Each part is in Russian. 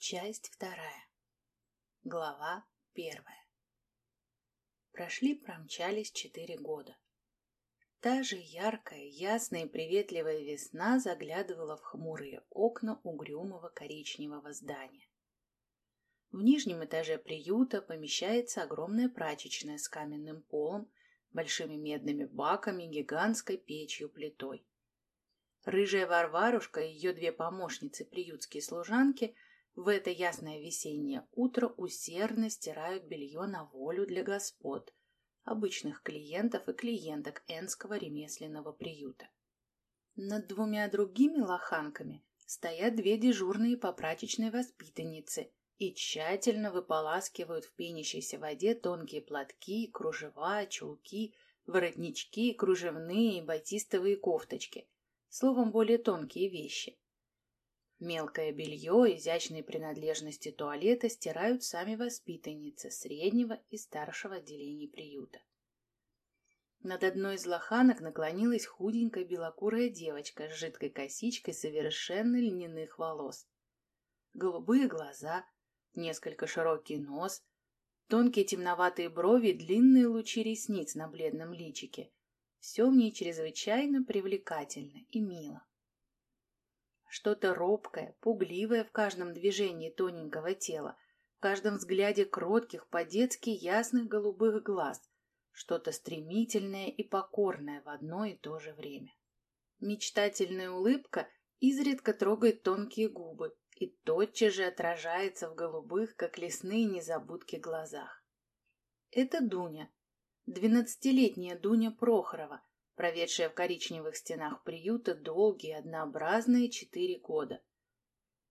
Часть вторая. Глава первая. Прошли-промчались четыре года. Та же яркая, ясная и приветливая весна заглядывала в хмурые окна угрюмого коричневого здания. В нижнем этаже приюта помещается огромная прачечная с каменным полом, большими медными баками, гигантской печью-плитой. Рыжая Варварушка и ее две помощницы, приютские служанки, в это ясное весеннее утро усердно стирают белье на волю для господ, обычных клиентов и клиенток Энского ремесленного приюта. Над двумя другими лоханками стоят две дежурные по прачечной воспитанницы и тщательно выполаскивают в пенящейся воде тонкие платки, кружева, чулки, воротнички, кружевные и батистовые кофточки – словом, более тонкие вещи. Мелкое белье, изящные принадлежности туалета стирают сами воспитанницы среднего и старшего отделений приюта. Над одной из лоханок наклонилась худенькая белокурая девочка с жидкой косичкой совершенно льняных волос. Голубые глаза, несколько широкий нос, тонкие темноватые брови длинные лучи ресниц на бледном личике, все в ней чрезвычайно привлекательно и мило. Что-то робкое, пугливое в каждом движении тоненького тела, в каждом взгляде кротких, по-детски ясных голубых глаз, что-то стремительное и покорное в одно и то же время. Мечтательная улыбка изредка трогает тонкие губы и тотчас же отражается в голубых, как лесные незабудки, глазах. Это Дуня, Двенадцатилетняя Дуня Прохорова, проведшая в коричневых стенах приюта долгие однообразные четыре года.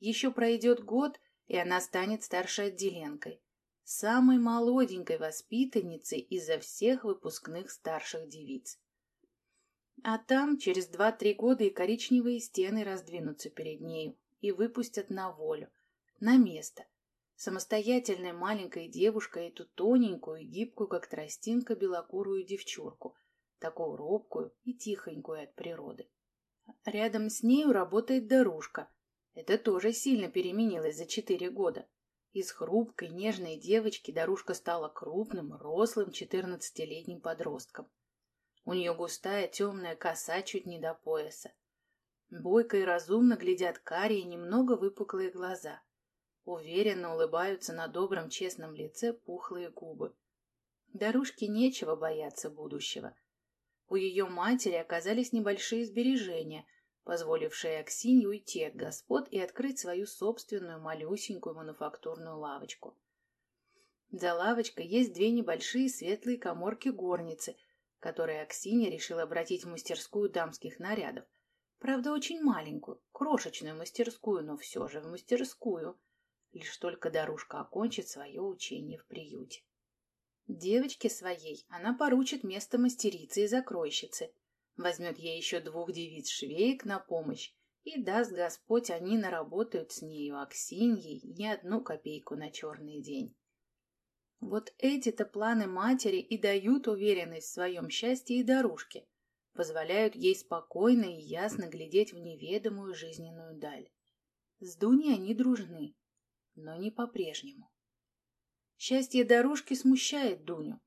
Еще пройдет год, и она станет старшей отделенкой, самой молоденькой воспитанницей изо всех выпускных старших девиц. А там через два-три года и коричневые стены раздвинутся перед нею и выпустят на волю, на место, самостоятельной маленькой девушкой эту тоненькую и гибкую, как тростинка, белокурую девчурку, такую робкую и тихонькую от природы. Рядом с нею работает дорожка. Это тоже сильно переменилось за четыре года. Из хрупкой, нежной девочки дорожка стала крупным, рослым, четырнадцатилетним подростком. У нее густая темная коса чуть не до пояса. Бойко и разумно глядят карие, немного выпуклые глаза. Уверенно улыбаются на добром честном лице пухлые губы. Дарушке нечего бояться будущего. У ее матери оказались небольшие сбережения, позволившие Аксинье уйти от господ и открыть свою собственную малюсенькую мануфактурную лавочку. За лавочкой есть две небольшие светлые коморки-горницы, которые Аксинья решила обратить в мастерскую дамских нарядов. Правда, очень маленькую, крошечную мастерскую, но все же в мастерскую – лишь только Дарушка окончит свое учение в приюте. Девочке своей она поручит место мастерицы и закройщицы, возьмет ей еще двух девиц-швеек на помощь, и даст Господь, они наработают с нею Аксиньей не одну копейку на черный день. Вот эти-то планы матери и дают уверенность в своем счастье и дорожке, позволяют ей спокойно и ясно глядеть в неведомую жизненную даль. С Дуней они дружны, но не по-прежнему. Счастье дорожки смущает Дуню.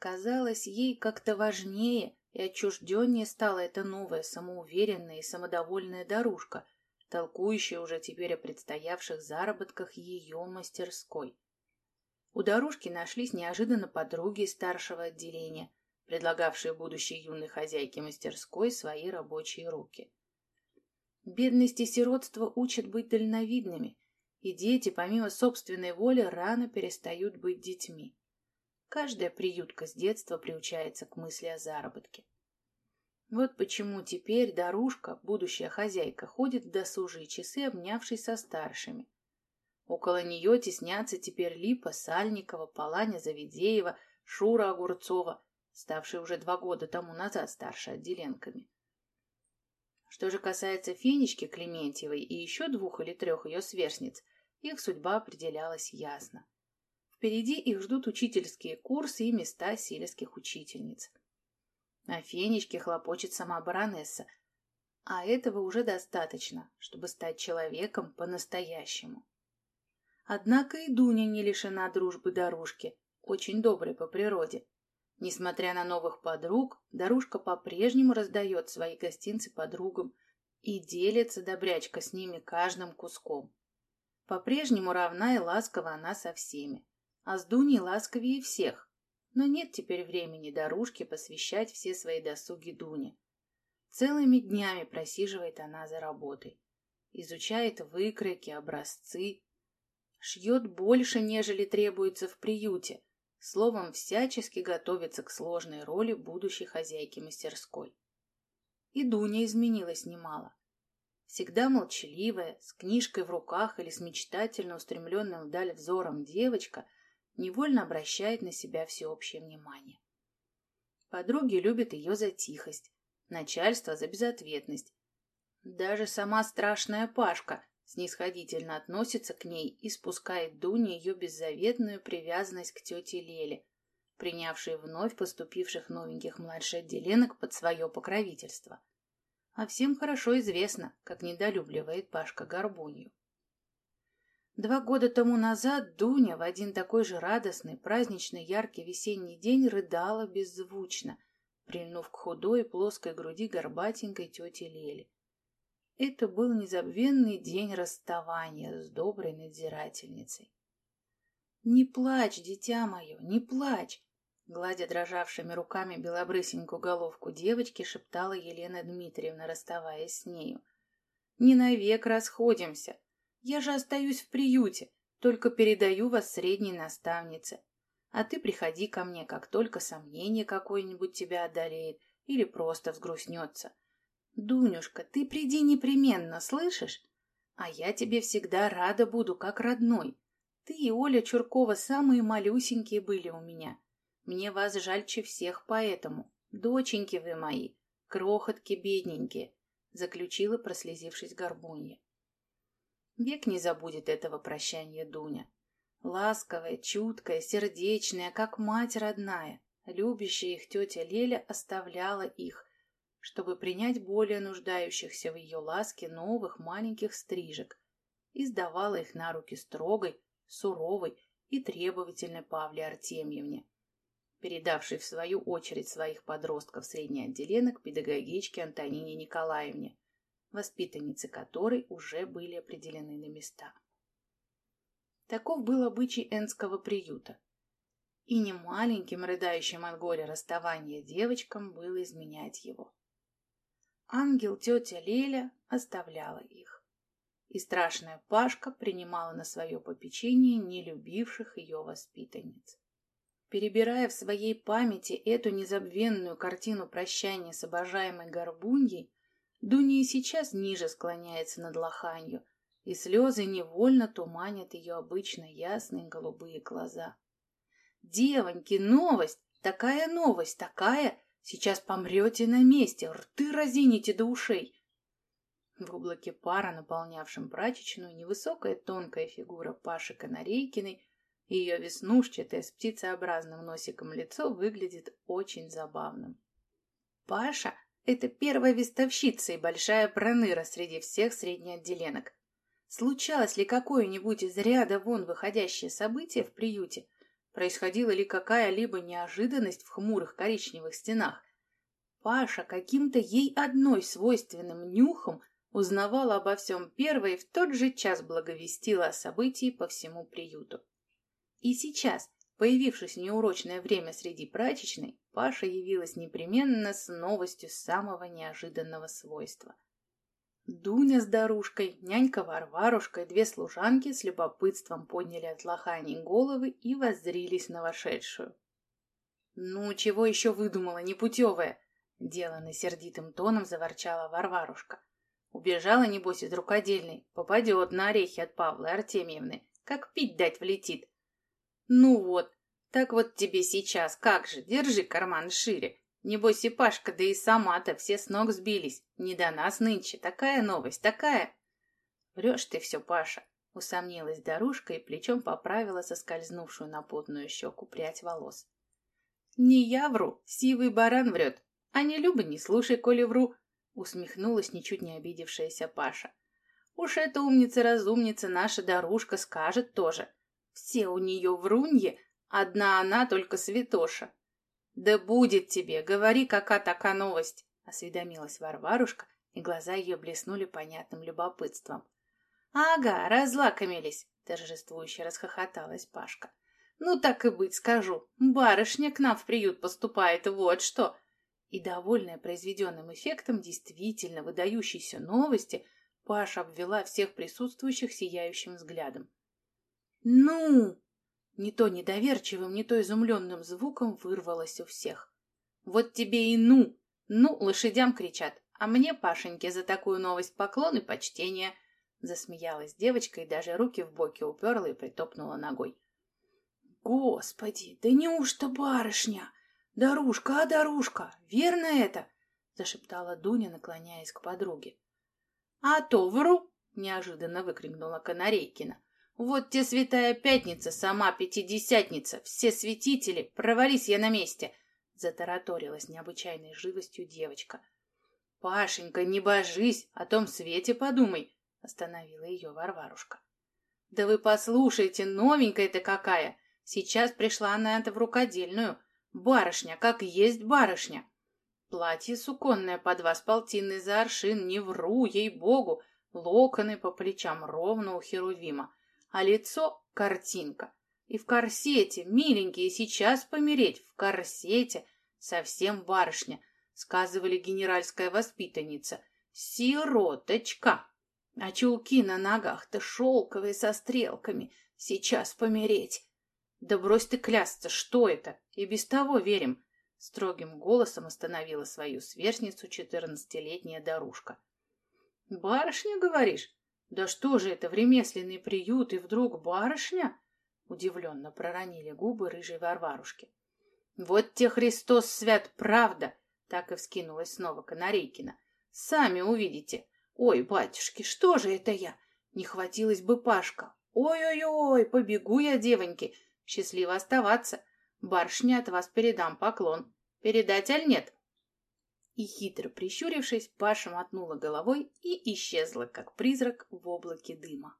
Казалось, ей как-то важнее и отчужденнее стала эта новая, самоуверенная и самодовольная дорожка, толкующая уже теперь о предстоявших заработках ее мастерской. У дорожки нашлись неожиданно подруги старшего отделения, предлагавшие будущей юной хозяйке мастерской свои рабочие руки. Бедность и сиротство учат быть дальновидными – и дети, помимо собственной воли, рано перестают быть детьми. Каждая приютка с детства приучается к мысли о заработке. Вот почему теперь Дарушка, будущая хозяйка, ходит в досужие часы, обнявшись со старшими. Около нее теснятся теперь Липа Сальникова, Паланя Завидеева, Шура Огурцова, ставшие уже два года тому назад старше отделенками. Что же касается Фенечки Клементьевой и еще двух или трех ее сверстниц, их судьба определялась ясно. Впереди их ждут учительские курсы и места сельских учительниц. На Фенечке хлопочет сама баронесса, а этого уже достаточно, чтобы стать человеком по-настоящему. Однако и Дуня не лишена дружбы Дорушки, очень доброй по природе. Несмотря на новых подруг, Дорушка по-прежнему раздает свои гостинцы подругам и делится добрячка с ними каждым куском. По-прежнему равна и ласкова она со всеми, а с Дуней ласковее всех. Но нет теперь времени Дорушке посвящать все свои досуги Дуне. Целыми днями просиживает она за работой. Изучает выкройки, образцы. Шьет больше, нежели требуется в приюте. Словом, всячески готовится к сложной роли будущей хозяйки мастерской. И Дуня изменилась немало. Всегда молчаливая, с книжкой в руках или с мечтательно устремленным вдаль взором девочка невольно обращает на себя всеобщее внимание. Подруги любят ее за тихость, начальство за безответность. Даже сама страшная Пашка снисходительно относится к ней и спускает Дуне ее беззаветную привязанность к тете Леле, принявшей вновь поступивших новеньких младших отделенок под свое покровительство. А всем хорошо известно, как недолюбливает Пашка Горбунью. Два года тому назад Дуня в один такой же радостный, праздничный, яркий весенний день рыдала беззвучно, прильнув к худой плоской груди горбатенькой тети Лели. Это был незабвенный день расставания с доброй надзирательницей. «Не плачь, дитя мое, не плачь!» Гладя дрожавшими руками белобрысенькую головку девочки, шептала Елена Дмитриевна, расставаясь с нею. «Не навек расходимся. Я же остаюсь в приюте, только передаю вас средней наставнице. А ты приходи ко мне, как только сомнение какое-нибудь тебя одолеет или просто взгрустнется. Дунюшка, ты приди непременно, слышишь? А я тебе всегда рада буду, как родной. Ты и Оля Чуркова самые малюсенькие были у меня. Мне вас жальче всех поэтому. Доченьки вы мои, крохотки бедненькие, заключила, прослезившись горбунья. Век не забудет этого прощания Дуня. Ласковая, чуткая, сердечная, как мать родная, любящая их тетя Леля оставляла их, чтобы принять более нуждающихся в ее ласке новых маленьких стрижек и сдавала их на руки строгой, суровой и требовательной Павле Артемьевне, передавшей в свою очередь своих подростков средней отделенок педагогичке Антонине Николаевне, воспитанницы которой уже были определены на места. Таков был обычай энского приюта. И не маленьким, рыдающим от горя расставания девочкам было изменять его. Ангел тетя Леля оставляла их. И страшная Пашка принимала на свое попечение нелюбивших ее воспитанниц. Перебирая в своей памяти эту незабвенную картину прощания с обожаемой горбуньей, Дуня сейчас ниже склоняется над лоханью, и слезы невольно туманят ее обычно ясные голубые глаза. «Девоньки, новость! Такая новость! Такая! Сейчас помрете на месте, рты разините до ушей!» В облаке пара, наполнявшем прачечную, невысокая тонкая фигура Паши Канарейкиной и ее веснушчатое с птицеобразным носиком лицо выглядит очень забавным. Паша — это первая вестовщица и большая проныра среди всех среднеотделенок. Случалось ли какое-нибудь из ряда вон выходящее событие в приюте? Происходила ли какая-либо неожиданность в хмурых коричневых стенах? Паша каким-то ей одной свойственным нюхом узнавала обо всем первой и в тот же час благовестила о событии по всему приюту. И сейчас, появившись в неурочное время среди прачечной, Паша явилась непременно с новостью самого неожиданного свойства – Дуня с Дарушкой, нянька Варварушка и две служанки с любопытством подняли от лоханий головы и воззрились на вошедшую. «Ну, чего еще выдумала, непутевая?» Деланно сердитым тоном заворчала Варварушка. Убежала, небось, из рукодельной, попадет на орехи от Павла Артемьевны, как пить дать влетит. Ну вот, так вот тебе сейчас, как же, держи карман шире, Небось и Пашка, да и сама-то все с ног сбились. Не до нас нынче. Такая новость, такая. Врешь ты все, Паша. Усомнилась Дарушка и плечом поправила соскользнувшую на потную щеку прядь волос. Не я вру, сивый баран врет. А не Люба, не слушай, коли вру. Усмехнулась ничуть не обидевшаяся Паша. Уж эта умница-разумница наша дорожка скажет тоже. Все у нее вруньи, одна она только святоша. Да будет тебе, говори, какая такая новость, осведомилась Варварушка, и глаза ее блеснули понятным любопытством. Ага, разлакомились, торжествующе расхохоталась Пашка. Ну, так и быть, скажу. Барышня к нам в приют поступает, вот что. И, довольная произведенным эффектом действительно выдающейся новости, Паша обвела всех присутствующих сияющим взглядом. «Ну!» Не то недоверчивым, не то изумленным звуком вырвалось у всех. «Вот тебе и ну! Ну, лошадям кричат, а мне, Пашеньке, за такую новость поклон и почтение!» Засмеялась девочка и даже руки в боки уперла и притопнула ногой. «Господи, да неужто барышня? Дарушка, а Дарушка, верно это?» зашептала Дуня, наклоняясь к подруге. «А то вру!» — неожиданно выкрикнула Канарейкина. «Вот те святая пятница, сама пятидесятница, все святители, провались я на месте!» — затараторила с необычайной живостью девочка. «Пашенька, не божись, о том свете подумай!» — остановила ее Варварушка. «Да вы послушайте, новенькая-то какая! Сейчас пришла она это в рукодельную. Барышня, как есть барышня!» Платье суконное по два с полтинной за аршин, не вру, ей-богу, локоны по плечам ровно у Херувима, а лицо — картинка. И в корсете, миленькие, сейчас помереть, в корсете, совсем барышня, сказывали генеральская воспитанница. Сироточка! А чулки на ногах-то шелковые со стрелками, сейчас помереть. Да брось ты клясться, что это? И без того верим. Строгим голосом остановила свою сверстницу четырнадцатилетняя Дарушка. «Барышня, говоришь? Да что же это в ремесленный приют и вдруг барышня?» Удивленно проронили губы рыжей Варварушки. «Вот те Христос свят, правда!» Так и вскинулась снова Канарейкина. «Сами увидите. Ой, батюшки, что же это я? Не хватилась бы Пашка. Ой-ой-ой, побегу я, девоньки. Счастливо оставаться. Барышня от вас передам поклон. Передать аль нет?» И хитро прищурившись, Паша мотнула головой и исчезла, как призрак в облаке дыма.